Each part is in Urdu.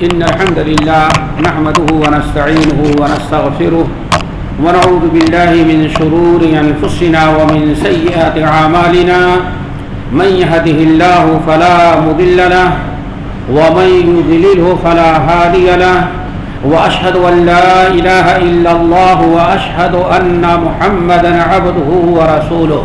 إن الحمد لله نحمده ونستعينه ونستغفره ونعوذ بالله من شرور أنفسنا ومن سيئات أعمالنا من يهده الله فلا مضل له ومن يضلله فلا هادي له وأشهد أن لا إله إلا الله وأشهد أن محمدا عبده ورسوله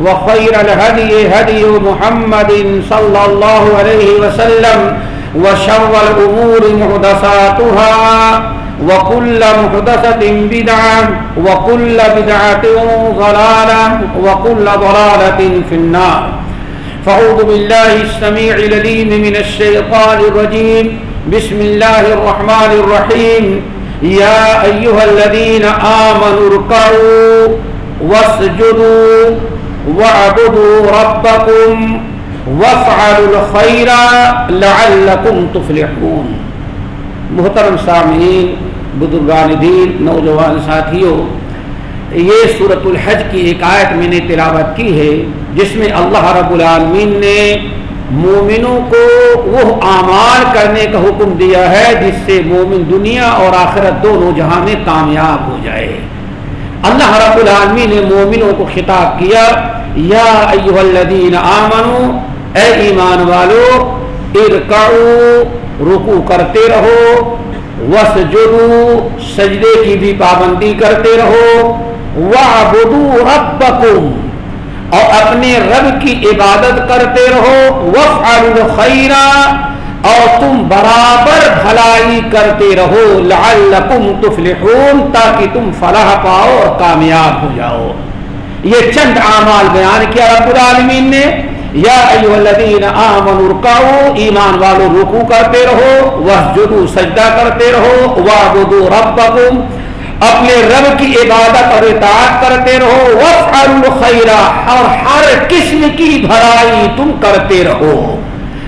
وخير الهدي هدي محمد صلى الله عليه وسلم وشر الأمور محدثاتها وكل محدثة بدعة وكل بدعة ضلالة وكل ضلالة في النار. فأعوذ بالله السميع العليم من الشيطان الرجيم. بسم الله الرحمن الرحيم. يا أيها الذين آمنوا اركعوا واسجدوا واعبدوا ربكم وافعلوا الخير لعلكم تفلحون. محترم سامعین، بزرگان دین، نوجوان ساتھیوں، یہ صورت الحج کی ایک آیت میں نے تلاوت کی ہے، جس میں اللہ رب العالمین نے مومنوں کو وہ اعمال کرنے کا حکم دیا ہے، جس سے مومن دنیا اور آخرت دونوں جہاں میں کامیاب ہو جائے۔ اللہ رب العالمین نے مومنوں کو خطاب کیا، یا ایوہ الذین آمنو، اے ایمان والو، ارکعو رکو کرتے رہو، وسجدو، سجدے کی بھی پابندی کرتے رہو، وعبدو ربکم، اور اپنے رب کی عبادت کرتے رہو وفعلوا الخیر اور تم برابر بھلائی کرتے رہو، لعلکم تفلحون، تاکہ تم فلاح پاؤ اور کامیاب ہو جاؤ۔ یہ چند اعمال بیان کیا رب العالمین نے۔ یا ایوہ الذین آمنوا ارکعوا، ایمان والو رکوع کرتے رہو وسجدوا سجدہ کرتے رہو وعبدوا ربکم، اپنے رب کی عبادت اور اطاعت کرتے رہو وفعلوا الخیر، اور ہر قسم کی بھلائی تم کرتے رہو۔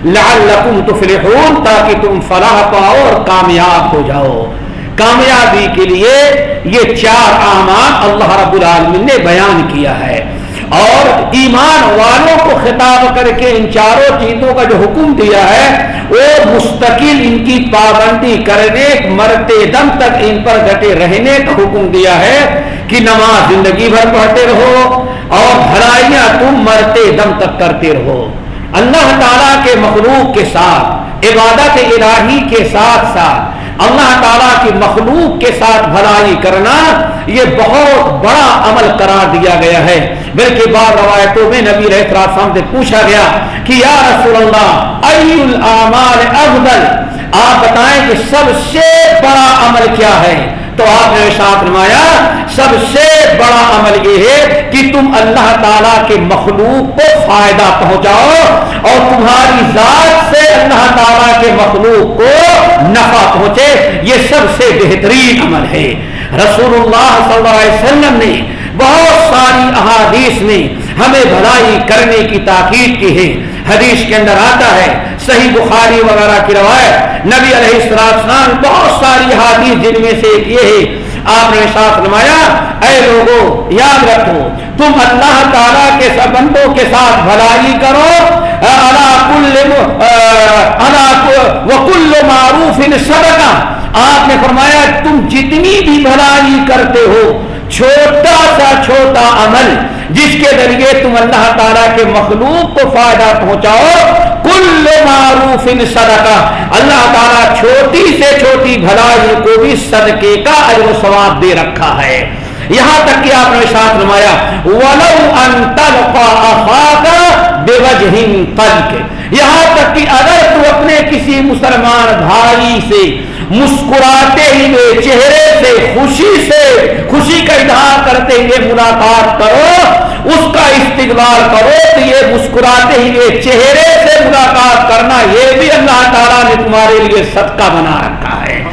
لعلکم تفلحون تاکہ تم فلاح پاؤ اور کامیاب ہو جاؤ۔ کامیابی کے لیے یہ چار اعمال اللہ رب العالمین نے بیان کیا ہے۔ اور ایمان والوں کو خطاب کر کے ان چاروں چیزوں کا جو حکم دیا ہے، وہ مستقل ان کی پابندی کرنے، مرتے دم تک ان پر ڈٹے رہنے کا حکم دیا ہے کہ نماز زندگی بھر پڑھتے رہو اور بھلائیاں تم مرتے دم تک کرتے رہو۔ اللہ تعالیٰ کے مخلوق کے ساتھ، عبادت الہی کے ساتھ ساتھ، اللہ تعالیٰ کی مخلوق کے ساتھ بھلائی کرنا، یہ بہت بڑا عمل قرار دیا گیا ہے۔ بلکہ بعض روایتوں میں نبی رحت سے پوچھا گیا کہ یا رسول اللہ، ای العمال افضل؟ آپ بتائیں کہ سب سے بڑا عمل کیا ہے؟ تو آپ نے ساتھ نمایا سب سے بڑا عمل یہ ہے کہ تم اللہ تعالیٰ کے مخلوق کو فائدہ پہنچاؤ اور تمہاری ذات سے اللہ تعالیٰ کے مخلوق کو نفع پہنچے۔ یہ سب سے بہترین عمل ہے۔ رسول اللہ صلی اللہ علیہ وسلم نے بہت ساری احادیث میں ہمیں بھلائی کرنے کی تاکید کی ہے۔ حدیث کے اندر آتا ہے صحیح بخاری وغیرہ کی روایت، نبی علیہ السلام بہت ساری حادیث جن میں سے ایک یہ ہے۔ آپ نے ساتھ نمایا اے لوگوں یاد رکھو، تم اللہ تعالیٰ کے سبندوں کے ساتھ بھلائی کرو وکل معروف ان صدقہ۔ آپ نے فرمایا، تم جتنی بھی بھلائی کرتے ہو، چھوٹا سا چھوٹا عمل، جس کے ذریعے تم اللہ تعالیٰ کے مخلوق کو فائدہ پہنچاؤ کل معروف صدقہ۔ اللہ تعالیٰ چھوٹی سے چھوٹی بھلائی کو بھی صدقے کا اجر و ثواب دے رکھا ہے۔ یہاں تک کہ آپ نے ساتھ نمایا ولو ان تلقا اخاك بوجه طلق یہاں تک کہ اگر تو اپنے کسی مسلمان بھائی سے، مسکراتے ہوئے چہرے سے، خوشی سے، خوشی کا اظہار کرتے ہوئے ملاقات کرو اس کا استقبال کرو تو یہ مسکراتے ہوئے چہرے سے ملاقات کرنا، یہ بھی اللہ تعالیٰ نے تمہارے لیے صدقہ بنا رکھا ہے۔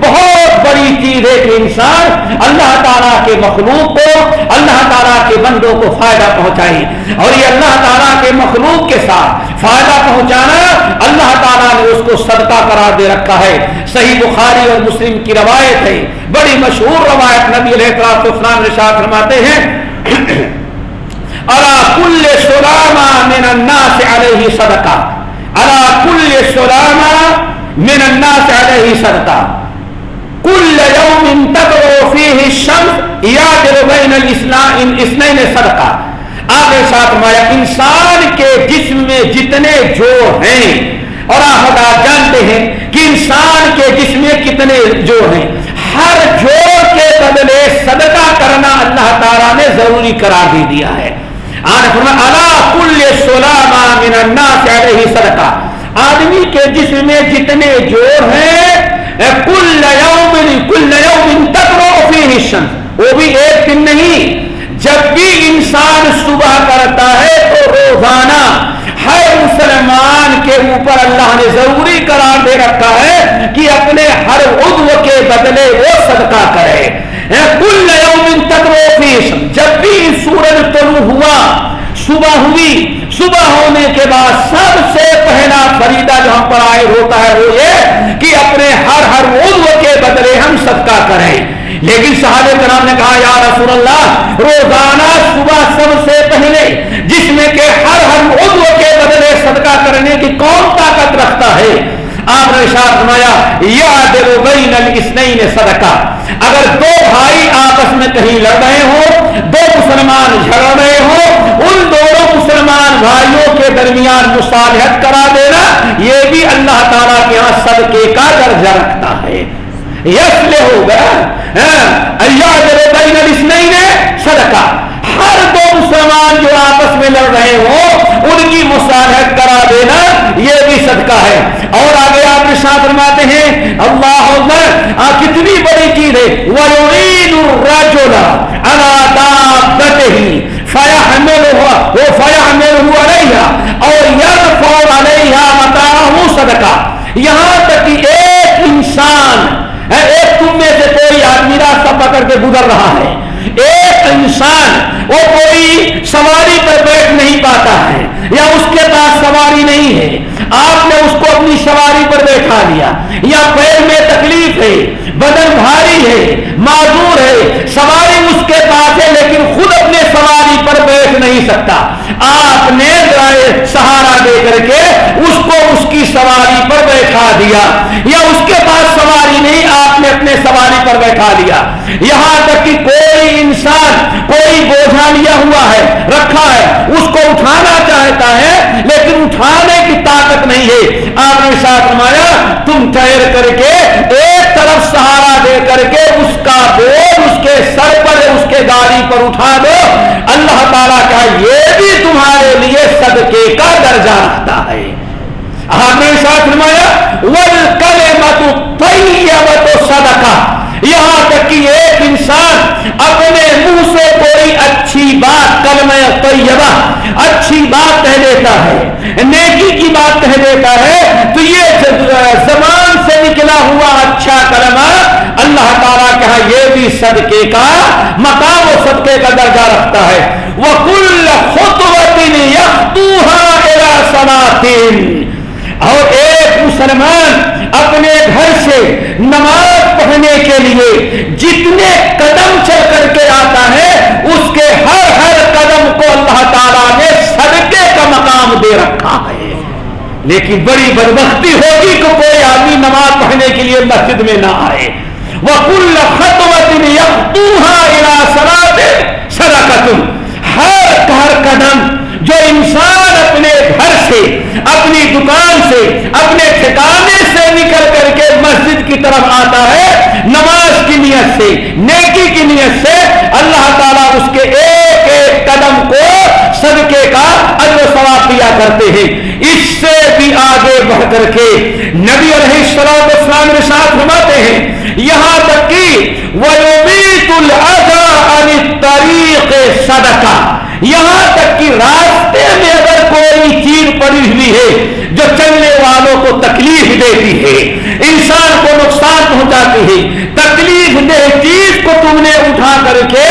بہت بڑی چیز ہے کہ انسان اللہ تعالیٰ کے مخلوق کو، اللہ تعالیٰ کے بندوں کو فائدہ پہنچائی اور یہ اللہ تعالیٰ کے مخلوق کے ساتھ فائدہ پہنچانا اللہ تعالیٰ نے اس کو صدقہ قرار دے رکھا ہے۔ صحیح بخاری اور مسلم کی روایت ہے۔ بڑی مشہور روایت نبی علیہ السلام نشاط فرماتے ہیں۔ کل سلاما من الناس علیہ صدقہ اللہ کل سلاما من الناس علیہ صدقہ کل یوم تدعو فیہ الشمس یادر بین الاسلام اسنین صدقہ. آگے ساتھ مایا انسان کے جسم میں جتنے جو ہیں، اور آپ جانتے ہیں کہ انسان کے جسم میں کتنے جو ہیں۔ ہر جوڑ کے بدلے صدقہ کرنا اللہ تعالیٰ نے ضروری قرار دے دیا ہے۔ کل سولہ من الناس علیہ صدقہ آدمی کے جسم میں جتنے جوڑ ہیں کل یوم کل یوم تک الشمس۔ وہ بھی ایک دن نہیں، جب بھی انسان صبح کرتا ہے تو روزانہ ہر مسلمان کے اوپر اللہ نے ضروری قرار دے رکھا ہے کہ اپنے ہر عضو کے بدلے وہ صدقہ کرے۔ کل یوم تک جب بھی سورج طلوع ہوا صبح ہوئی، صبح ہونے کے بعد سب سے پہلا فریدہ جو ہم پر آئے ہوتا ہے وہ یہ کہ اپنے ہر ہر عضو کے بدلے ہم صدقہ کریں۔ لیکن صحابہ کرام نے کہا، یا رسول اللہ، روزانہ صبح سب سے پہلے جس میں کہ ہر ہر عضو کے بدلے صدقہ کرنے کی کون طاقت رکھتا ہے؟ آپ نے شاہ فرمایا یا دل بین الاسنین صدقہ۔ اگر دو بھائی آپس میں کہیں لڑ رہے ہوں، دو مسلمان جھڑ رہے ہوں، ان دونوں مسلمان بھائیوں کے درمیان مصالحت کرا دینا، یہ بھی اللہ تعالیٰ کے یہاں صدقے کا درجہ رکھتا ہے۔ یس لے ہوگا نہیں نے صدقہ۔ ہر دو مسلمان جو آپس میں لڑ رہے ہوں ان کی مصالحت کرا دینا یہ بھی صدقہ ہے۔ اور آگے آپ نے ساتھ فرماتے ہیں، اللہ کتنی بڑی چیز ہے۔ وَيُعِينُ الرَّجُلَ عَلَى دَابَّتِهِ، فَيَحْمِلُهُ وَفَيَحْمِلُهُ عَلَيْهَا، اور يَرْفَعُ عَلَيْهَا مَتَاعَهُ صدقہ یہاں تک کہ ایک انسان ایک تم میں سے کوئی آدمی راستہ پکڑ کے گزر رہا ہے۔ ایک انسان وہ کوئی سواری پر بیٹھ نہیں پاتا ہے یا اس کے پاس سواری نہیں ہے۔ آپ نے اس کو اپنی سواری پر بیٹھا لیا۔ یا پیر میں تکلیف ہے، بدن بھاری ہے، معذور ہے، سواری اس کے پاس ہے لیکن خود اپنے سواری پر بیٹھ نہیں سکتا۔ آپ نے سہارا دے کر کے اس کو اس کی سواری پر بیٹھا دیا یا اس کے پاس سواری نہیں، آپ نے اپنے سواری پر بیٹھا لیا یہاں تک کہ کوئی انسان، کوئی بوجھا لیا ہوا ہے، رکھا ہے، اس کو اٹھانا چاہتا ہے، لیکن اٹھانے کی طاقت نہیں ہے۔ آپ نے ساتھ نمایا تم ٹھہر کر کے ایک طرف سہارا دے کر کے اس کا بوجھ اس کے سر پر، اس کے گاڑی پر اٹھا دو۔ اللہ تعالیٰ کا یہ بھی تمہارے لیے صدقے کا درجہ رکھتا ہے۔ آپ نے ساتھ نمایا ول صدقہ یہاں تک کہ ایک انسان اپنے منہ سے کوئی اچھی بات، کلمہ طیبہ، اچھی بات کہہ دیتا ہے، نیکی کی بات کہہ دیتا ہے، تو یہ زبان سے نکلا ہوا اچھا کلمہ اللہ تعالیٰ کہا یہ بھی صدقے کا، مقام و صدقے کا درجہ رکھتا ہے۔ وہ کل خطوط اور ایک مسلمان اپنے گھر سے نماز پڑھنے کے لیے جتنے قدم چل کر کے آتا ہے، اس کے ہر ہر قدم کو اللہ تعالیٰ نے صدقے کا مقام دے رکھا ہے۔ لیکن بڑی بدبختی ہوگی کہ کوئی آدمی نماز پڑھنے کے لیے مسجد میں نہ آئے۔ وہ کل خطوط سرا ہر ہر قدم جو انسان اپنے گھر سے اپنی دکان سے، اپنے ٹھکانے سے نکل کر کے مسجد کی طرف آتا ہے، نماز کی نیت سے، نیکی کی نیت سے اللہ تعالیٰ اس کے ایک ایک قدم کو صدقے کا اجر ثواب دیا کرتے ہیں۔ اس سے بھی آگے بڑھ کر کے نبی علیہ السلام اسلام کے ساتھ فرماتے ہیں، یہاں تک کہ وَيُمِيتُ الْأَذَى عَنِ الطَّرِيقِ صَدَقَةً۔ یہاں تک کہ راستے میں اگر کوئی چیز پڑی ہوئی ہے جو چلنے والوں کو تکلیف دیتی ہے، انسان کو نقصان پہنچاتی ہے، تکلیف دہ چیز کو تم نے اٹھا کر کے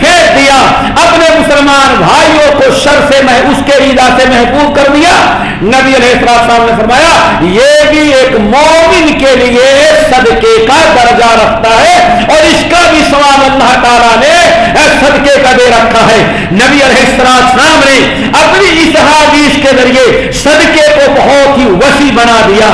پھینک دیا، اپنے مسلمان بھائیوں کو شر سے اس کے ایدا سے محفوظ کر دیا۔ نبی علیہ السلام نے فرمایا، یہ بھی ایک مومن کے لیے صدقے کا درجہ رکھتا ہے اور اس کا بھی سوال اللہ تعالیٰ نے صدقے کا دے رکھا ہے۔ نبی علیہ السلام نے اپنی اس حدیث کے ذریعے صدقے کو بہت ہی وسیع بنا دیا۔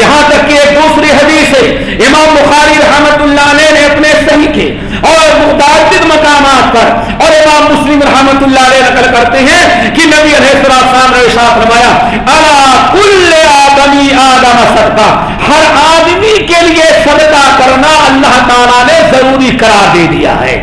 یہاں تک کہ ایک دوسری حدیث ہے، امام بخاری رحمت اللہ علیہ نے اپنے صحیح کے اور متعدد مقامات پر اور امام مسلم رحمت اللہ علیہ نقل کرتے ہیں کہ نبی علیہ السلام نے ارشاد فرمایا، الا کل آدمی آدم صدقہ، ہر آدمی کے لیے صدقہ کرنا اللہ تعالیٰ نے ضروری قرار دے دیا ہے۔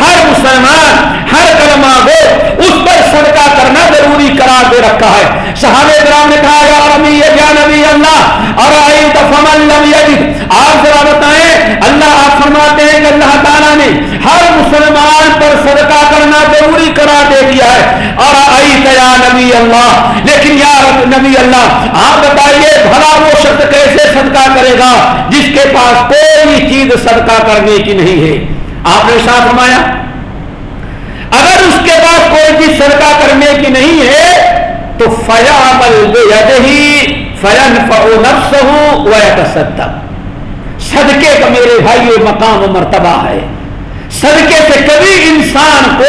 ہر مسلمان، ہر کلمہ گو اس پر صدقہ کرنا ضروری قرار دے رکھا ہے۔ صحابہ کرام نے کہا، یا نبی یا نبی اللہ اور آئی فمن لم یجد؟ آپ ذرا بتائیں اللہ آپ فرماتے ہیں کہ اللہ تعالیٰ نے ہر مسلمان پر صدقہ کرنا ضروری قرار دے دیا ہے۔ اور آئی یا نبی اللہ، لیکن یا نبی اللہ، آپ بتائیے بھلا وہ شخص کیسے صدقہ کرے گا جس کے پاس کوئی چیز صدقہ کرنے کی نہیں ہے؟ آپ نے ساتھ فرمایا؟ اگر اس کے پاس کوئی چیز صدقہ کرنے کی نہیں ہے، تو فیا عمل ہی فین نفس ہوں صدقے کا میرے بھائی مقام و مرتبہ ہے۔ صدقے سے کبھی انسان کو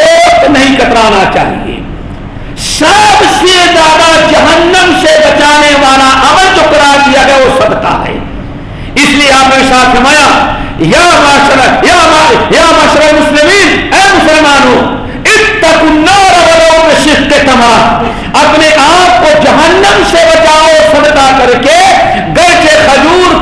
نہیں کترانا چاہیے۔ سب سے زیادہ جہنم سے بچانے والا عمل جو قرار دیا گیا وہ صدقہ ہے۔ اس لیے آپ نے ساتھ فرمایا، یا معاشرہ، یا یا معاشرہ مسلمین، اے مسلمانوں، اتقوا النار ولو بشق تمام۔ اپنے آپ کو جہنم سے بچاؤ، صدقہ کر کے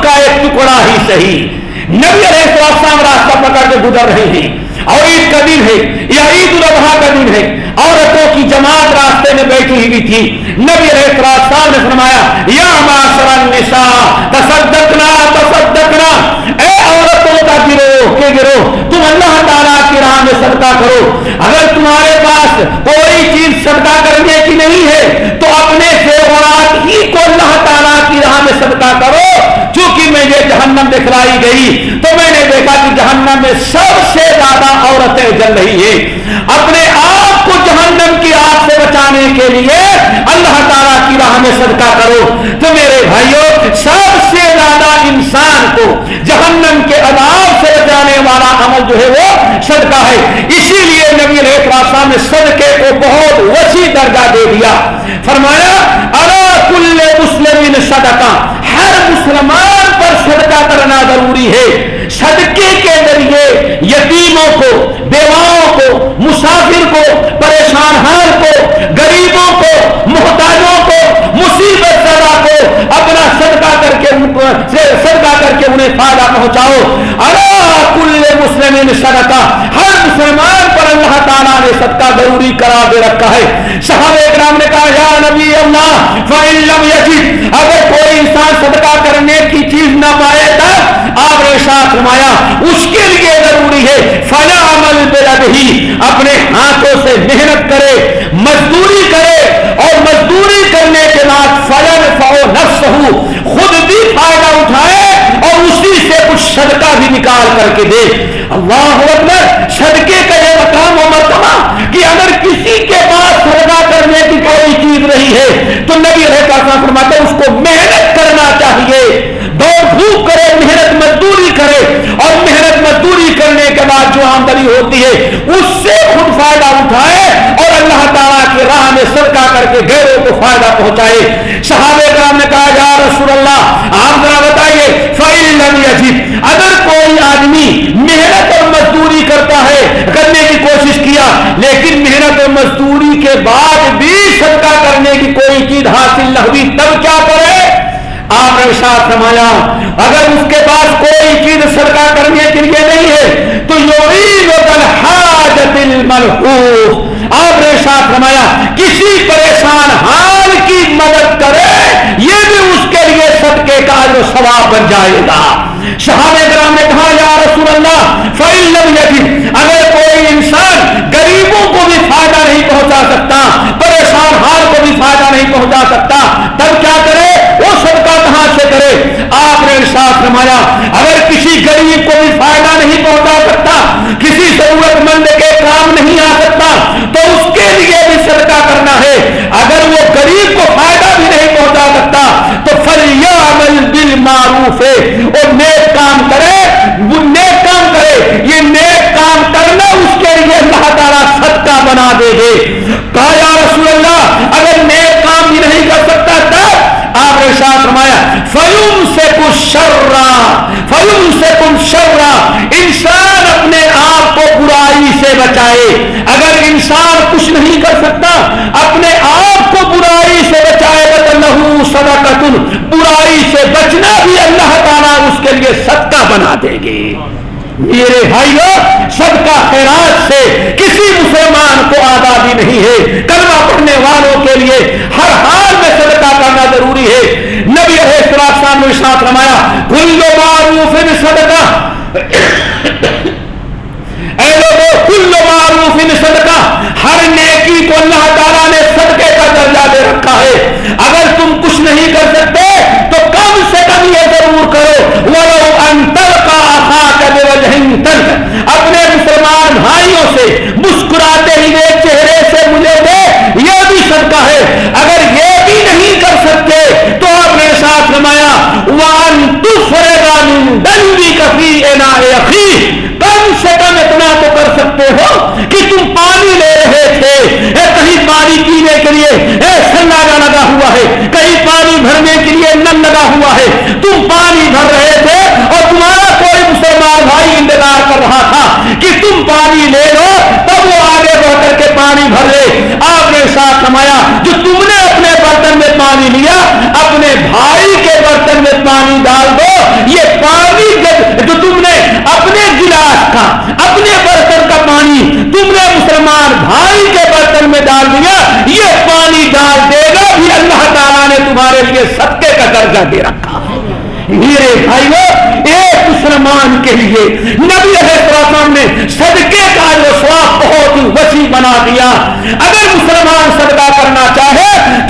کا ایک ٹکڑا ہی صحیح۔ نبی علیہ السلام راستہ پکڑ کے گزر رہے ہیں۔ اور عید کا دن ہے، یا عید الاضحیٰ کا دن ہے۔ عورتوں کی جماعت راستے میں بیٹھی ہوئی تھی۔ نبی علیہ السلام نے فرمایا، یا معاشر النساء، تصدقنا تصدقنا۔ اے عورتوں کا گروہ، کے گروہ، تم اللہ تعالیٰ کی راہ میں صدقہ کرو۔ اگر تمہارے پاس کوئی چیز صدقہ کرنے کی نہیں ہے، تو اپنے زیورات ہی کو اللہ تعالیٰ کی راہ میں صدقہ کرو۔ جہنم دکھلائی گئی۔ تو میں نے دیکھا کہ جہنم میں سب سے زیادہ عورتیں جل رہی ہیں۔ اپنے آپ کو جہنم کی آگ سے بچانے کے لیے اللہ تعالیٰ کی راہ میں صدقہ کرو۔ تو میرے بھائیوں سب سے زیادہ انسان کو جہنم کے عذاب سے بچانے والا عمل جو ہے وہ صدقہ ہے۔ اسی لیے نبی علیہ السلام نے صدقے کو بہت وسیع درجہ دے دیا۔ فرمایا، ارا کل مسلم صدقہ ہر مسلمان صدقہ کرنا ضروری ہے۔ صدقے کے ذریعے یتیموں کو، بیواؤں کو، مسافر کو، پریشان حال کو، غریبوں کو، محتاجوں کو، مصیبت زدہ کو اپنا صدقہ کر کے، صدقہ کر کے انہیں فائدہ پہنچاؤ۔ ارا کل مسلم صدقہ، ہر مسلمان پر اللہ تعالیٰ نے صدقہ ضروری قرار دے رکھا ہے۔ صحابہ اکرام نے کہا، یا نبی اللہ فعلم یجد، اگر کوئی انسان صدقہ کرنے کی چیز نہ پائے تب آپ نے ساتھ فرمایا، اس کے لیے ضروری ہے، فلا عمل بلد ہی اپنے ہاتھوں سے محنت کرے، مزدوری کرے، اور مزدوری کرنے کے بعد فلن فو نفس ہو خود بھی فائدہ اٹھائے اور اسی سے کچھ صدقہ بھی نکال کر کے دے۔ اللہ اکبر، صدقے کا یہ مقام و مرتبہ کہ اگر کسی کے پاس صدقہ کرنے کی کوئی چیز نہیں ہے، تو نبی رہتا فرماتے اس کو محنت کرنا چاہیے دوڑ دھوپ کرے محنت مزدوری کرے اور محنت مزدوری کرنے کے بعد جو آمدنی ہوتی ہے اس سے خود فائدہ اٹھائے اور اللہ تعالیٰ کی راہ میں سرکا کر کے گھروں کو فائدہ پہنچائے صحابہ کرام نے کہا یا رسول اللہ آپ ذرا بتائیے فائل عجیب اگر کوئی آدمی محنت اور مزدوری کرتا ہے کرنے کی کوشش کیا لیکن محنت اور مزدوری کے بعد بھی صدقہ کرنے کی کوئی چیز حاصل نہ ہوئی، تب آپ نے ساتھ رمایا اگر اس کے پاس کوئی چیز صدقہ کرنے کے لیے نہیں ہے، تو آپ نے ساتھ رمایا کسی پریشان حال کی مدد کرے، یہ بھی اس کے لیے صدقے کا جو ثواب بن جائے گا۔ صحابہ کرام نے کہا، یا رسول اللہ فعل اگر کوئی انسان غریبوں کو بھی فائدہ نہیں پہنچا سکتا، پریشان حال کو بھی فائدہ نہیں پہنچا سکتا۔ تب کیا کرے؟ وہ صدقہ کہاں سے کرے؟ آپ نے ارشاد فرمایا، اگر کسی غریب کو بھی فائدہ نہیں پہنچا سکتا، کسی ضرورت مند کے کام نہیں آ سکتا، تو اس کے لیے بھی صدقہ کرنا ہے۔ اگر وہ غریب کو فائدہ بھی نہیں پہنچا سکتا، تو فلیا عمل بل معروف ہے اور نیک کام کرے، وہ نیک کام کرے۔ یہ نیک کام کرنا اس کے لیے اللہ تعالیٰ صدقہ بنا دے گے۔ فیوم سے کچھ شرا فیوم سے کچھ شرا انسان اپنے آپ کو برائی سے بچائے۔ اگر انسان کچھ نہیں کر سکتا، اپنے آپ کو برائی سے بچائے گا تو صدقہ برائی سے بچنا بھی اللہ تعالیٰ اس کے لیے صدقہ بنا دے گی۔ میرے بھائیو سب کا خیرات سے کسی مسلمان کو آزادی نہیں ہے۔ کلمہ پڑھنے والوں کے لیے ہر حال میں صدقہ کرنا ضروری ہے۔ نے ساتھ رمایا کل معروف صدقہ۔ اے لوگوں کل معروف صدقہ۔ ہر نیکی کو اللہ تعالیٰ نے صدقے کا درجہ دے رکھا ہے۔ اگر تم کچھ نہیں کر سکتے، تو کم سے کم یہ ضرور کرو۔ وہ انتر کا اپنے مسلمان بھائیوں سے دنوی کفی کم سے کم اتنا تو کر سکتے ہو کہ تم پانی لے رہے تھے۔ اے کہیں پانی پینے کے لیے، اے سنگا لگا ہوا ہے۔ کہیں پانی بھرنے کے لیے نل لگا ہوا ہے تم پانی بھر رہے تھے اور تمہارا کوئی مسلمان بھائی انتظار کر رہا تھا کہ تم پانی لے لو تب وہ آگے بڑھ کر کے پانی بھر لے آپ نے ساتھ سمایا جو تم نے اپنے برتن میں پانی لیا اپنے بھائی کے برتن میں پانی ڈال دو، یہ پانی جو تم نے اپنے گلاس کا، اپنے برتن کا پانی تم نے مسلمان بھائی کے برتن میں ڈال دیا، یہ پانی ڈال دے گا، بھی اللہ تعالیٰ نے تمہارے لیے ستے کا درجہ دے رکھا۔ میرے بھائیو، ایک مسلمان کے لیے نبی السلام نے صدقے کا جو سواب بہت وسیع بنا دیا۔ اگر مسلمان صدقہ کرنا چاہے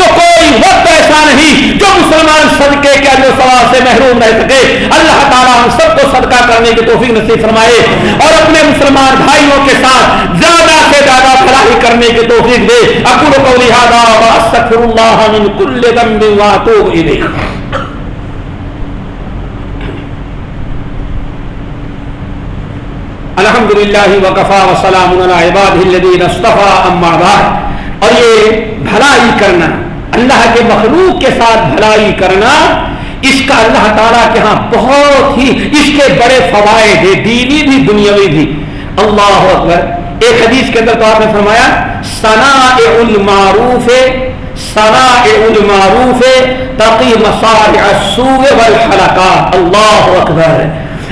کوئی وقت ایسا نہیں جو مسلمان صدقے کا جو سواب سے محروم رہ سکے، اللہ تعالیٰ ہم سب کو صدقہ کرنے کی توفیق نصیب فرمائے اور اپنے مسلمان بھائیوں کے ساتھ زیادہ سے زیادہ بھلائی کرنے کی توفیق دے۔ اکل کو لہٰذا واستغفر اللہ من کل ذنب واتوب الیہ۔ الحمد للہ وقفا وسلام عباد الذین اصطفى اما بعد۔ اور یہ بھلائی کرنا اللہ کے مخلوق کے ساتھ بھلائی کرنا اس کا اللہ تعالیٰ کے ہاں بہت ہی اس کے بڑے فوائد ہیں، دینی بھی، دنیاوی بھی۔ اللہ اکبر۔ ایک حدیث کے اندر تو آپ نے فرمایا سنا المعروف سنا المعروف تقی مسار اللہ اکبر۔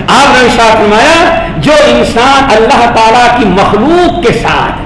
آپ نے ساتھ فرمایا، جو انسان اللہ تعالیٰ کی مخلوق کے ساتھ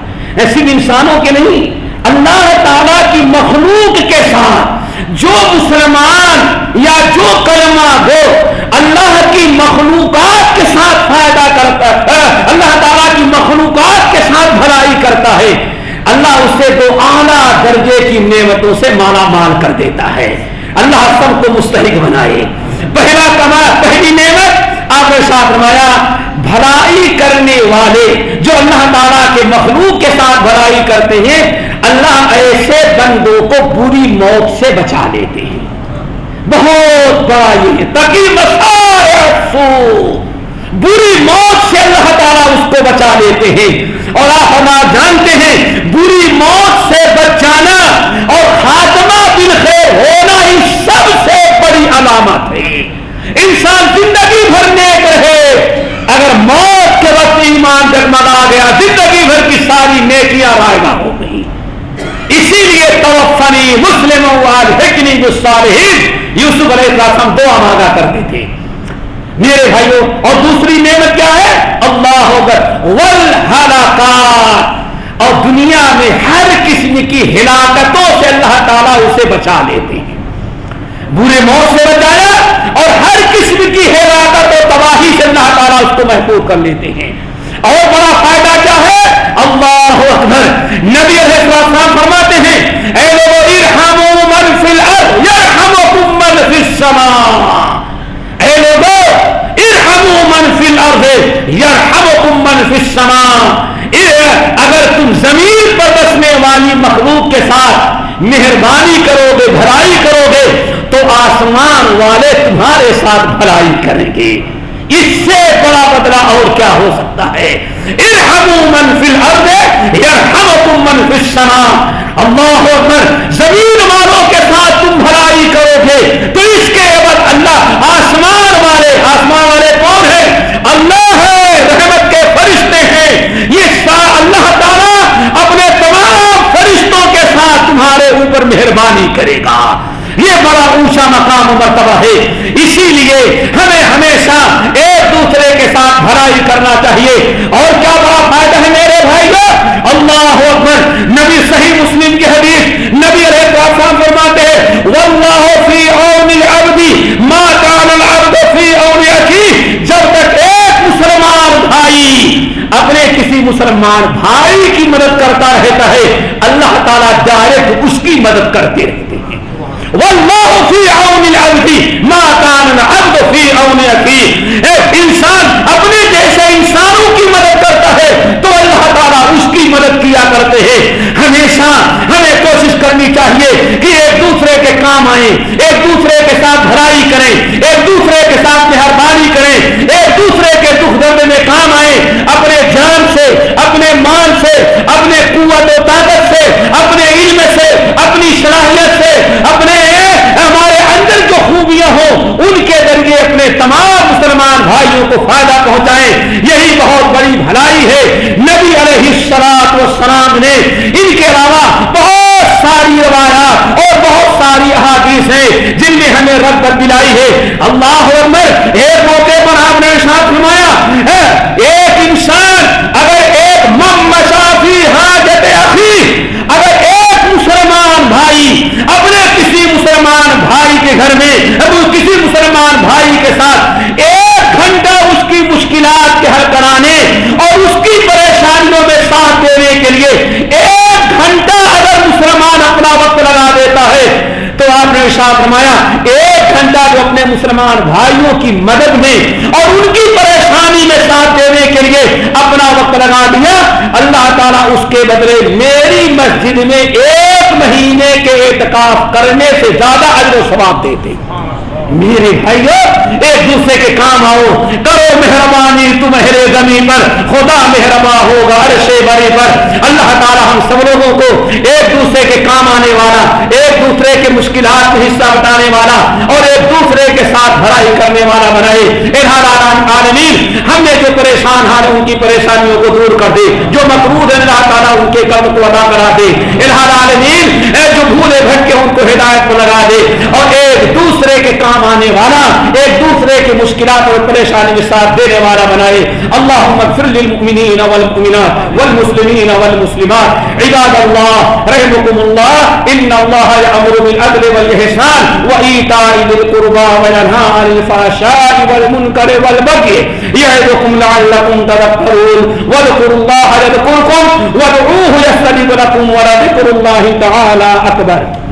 صرف انسانوں کے نہیں اللہ تعالیٰ کی مخلوق کے ساتھ جو مسلمان یا جو کلمہ دو اللہ کی مخلوقات کے ساتھ فائدہ کرتا ہے، اللہ تعالیٰ کی مخلوقات کے ساتھ بھلائی کرتا ہے۔ اللہ اسے دو اعلیٰ درجے کی نعمتوں سے مالا مال کر دیتا ہے۔ اللہ سب کو مستحق بنائے۔ پہلا کما، پہلی نعمت، آپ نے ساتھ رمایا بھلائی کرنے والے جو اللہ تعالیٰ کے مخلوق کے ساتھ بھلائی کرتے ہیں اللہ ایسے بندوں کو بری موت سے بچا لیتے ہیں۔ بہت بڑا یہ تقی بری موت سے اللہ تعالیٰ اس کو بچا لیتے ہیں۔ اور آپ ہمارا جانتے ہیں، بری موت سے بچانا اور خاتمہ دل خیر ہونا ہی سب سے بڑی علامت ہے۔ انسان زندگی بھر نیک رہے، اگر موت کے وقت ایمان جگمگا گیا، زندگی بھر کی ساری نیکیاں رائے گا ہو۔ گئی اسی لیے توفنی مسلم یوسف علیہ السلام دعا مانگا کرتے تھے. میرے بھائیوں، اور دوسری نعمت کیا ہے؟ اللہ اور دنیا میں ہر قسم کی ہلاکتوں سے اللہ تعالیٰ اسے بچا لیتے ہیں. برے موت سے بچایا اور ہر قسم کی ہلاکت و تباہی سے اللہ تعالیٰ اس کو محفوظ کر لیتے ہیں. اور بڑا فائدہ کیا ہے؟ اللہ اکبر. نبی علیہ السلام فرماتے ہیں، اے لوگو ارحموا من فی الارض یرحمکم من فی السماء. اے لوگو، ارحموا من فی الارض، یرحمکم من فی السماء. اگر تم زمین پر بسنے والی مخلوق کے ساتھ مہربانی کرو گے بھلائی کرو گے تو آسمان والے تمہارے ساتھ بھلائی کریں گے۔ اس سے بڑا بدلا اور کیا ہو سکتا ہے؟ من فی الارض من فی السماء۔ اللہ اکبر زمین والوں کے ساتھ تم بھلائی کرو گے۔ تو اس کے عوض اللہ آسمان والے آسمان والے کون ہیں؟ اللہ ہے، رحمت کے فرشتے ہیں۔ یہ اللہ تعالیٰ اپنے تمام فرشتوں کے ساتھ تمہارے اوپر مہربانی کرے گا۔ یہ بڑا اونچا مقام و مرتبہ ہے۔ اسی لیے ہمیں ہمیشہ ایک دوسرے کے ساتھ بھرائی کرنا چاہیے۔ اور کیا بڑا فائدہ ہے میرے بھائی اللہ اکبر، نبی صحیح مسلم کی حدیث نبی علیہ السلام فرماتے ہیں، واللہ فی اون العبد ما کان العبد فی اون اخی. جب تک ایک مسلمان بھائی اپنے کسی مسلمان بھائی کی مدد کرتا رہتا ہے، اللہ تعالیٰ ڈائریکٹ اس کی مدد کرتے رہتے واللہ فی عون العبد، ما کان العبد فی عون اخی۔ انسان، اپنے جیسے انسانوں کی مدد کرتا ہے، تو اللہ تعالیٰ اس کی مدد کیا کرتے ہیں۔ ہمیشہ ہمیں کوشش کرنی چاہیے کہ ایک دوسرے کے کام آئیں، ایک دوسرے کے ساتھ بھرائی کریں، ایک دوسرے کے ساتھ مہربانی کریں، ایک دوسرے کے دکھ درد میں کام آئیں۔ اپنے جان سے، اپنے مان سے، اپنے قوت اپنی صلاحیت سے اپنے ہمارے اندر جو خوبیاں ہوں، ان کے ذریعے اپنے تمام مسلمان بھائیوں کو فائدہ پہنچائیں۔ یہی بہت بڑی بھلائی ہے۔ نبی علیہ السلاط و سلام نے ان کے علاوہ بہت ساری روایات اور بہت ساری احادیث ہیں جن میں ہمیں رب دلائی ہے۔ اللہ عمر ایک موقع پر آپ نے ساتھ نمایا ہاں، ایک انسان اگر ایک مم مشافی حاجت اخی اگر ایک مسلمان بھائی اپنے کسی مسلمان بھائی کے گھر میں کسی مسلمان بھائی کے ساتھ ایک گھنٹہ اس کی مشکلات کے حل کرانے اور اس کی پریشانیوں میں ساتھ دینے کے لیے ایک گھنٹہ اگر مسلمان اپنا وقت لگا دیتا ہے، تو آپ نے ارشاد فرمایا، ایک گھنٹہ جو اپنے مسلمان بھائیوں کی مدد میں اور ان کی پریشانی میں ساتھ دینے کے لیے اپنا وقت لگا دیا، اللہ تعالیٰ اس کے بدلے میری مسجد میں ایک مہینے کے اعتکاف کرنے سے زیادہ اجر و ثواب دیتے میرے بھائیو ایک دوسرے کے کام آؤ۔ کرو مہربانی تمہرے زمین پر۔ خدا مہربا ہوگا عرش بڑے پر۔ اللہ تعالی ہم سب لوگوں کو ایک دوسرے کے کام آنے والا، ایک دوسرے کے مشکلات کا حصہ بتانے والا اور ایک دوسرے کے ساتھ بھرائی کرنے والا بنائے۔ عالمین، ہم نے جو پریشان ہیں ان کی پریشانیوں کو دور کر دے جو مقروض ہے اللہ تعالیٰ ان کے قلب کو ادا کرا دے۔ الحال عالمین جو بھولے بھٹکے ان کو ہدایت کو لگا دے۔ اور ایک دوسرے کے کام کام آنے والا، ایک دوسرے کی مشکلات اور پریشانی میں ساتھ دینے والا بنائے۔ اللہم اغفر للمؤمنین والمؤمنات والمسلمین والمسلمات۔ عباد اللہ رحمكم اللہ، ان اللہ یعمر بالعدل والاحسان وایتاء ذی القربى وینھا عن الفحشاء والمنکر والبغي یعظکم لعلکم تذکرون۔ واذکروا اللہ یذکرکم، وادعوه یستجب لكم ولذکر اللہ تعالی اکبر۔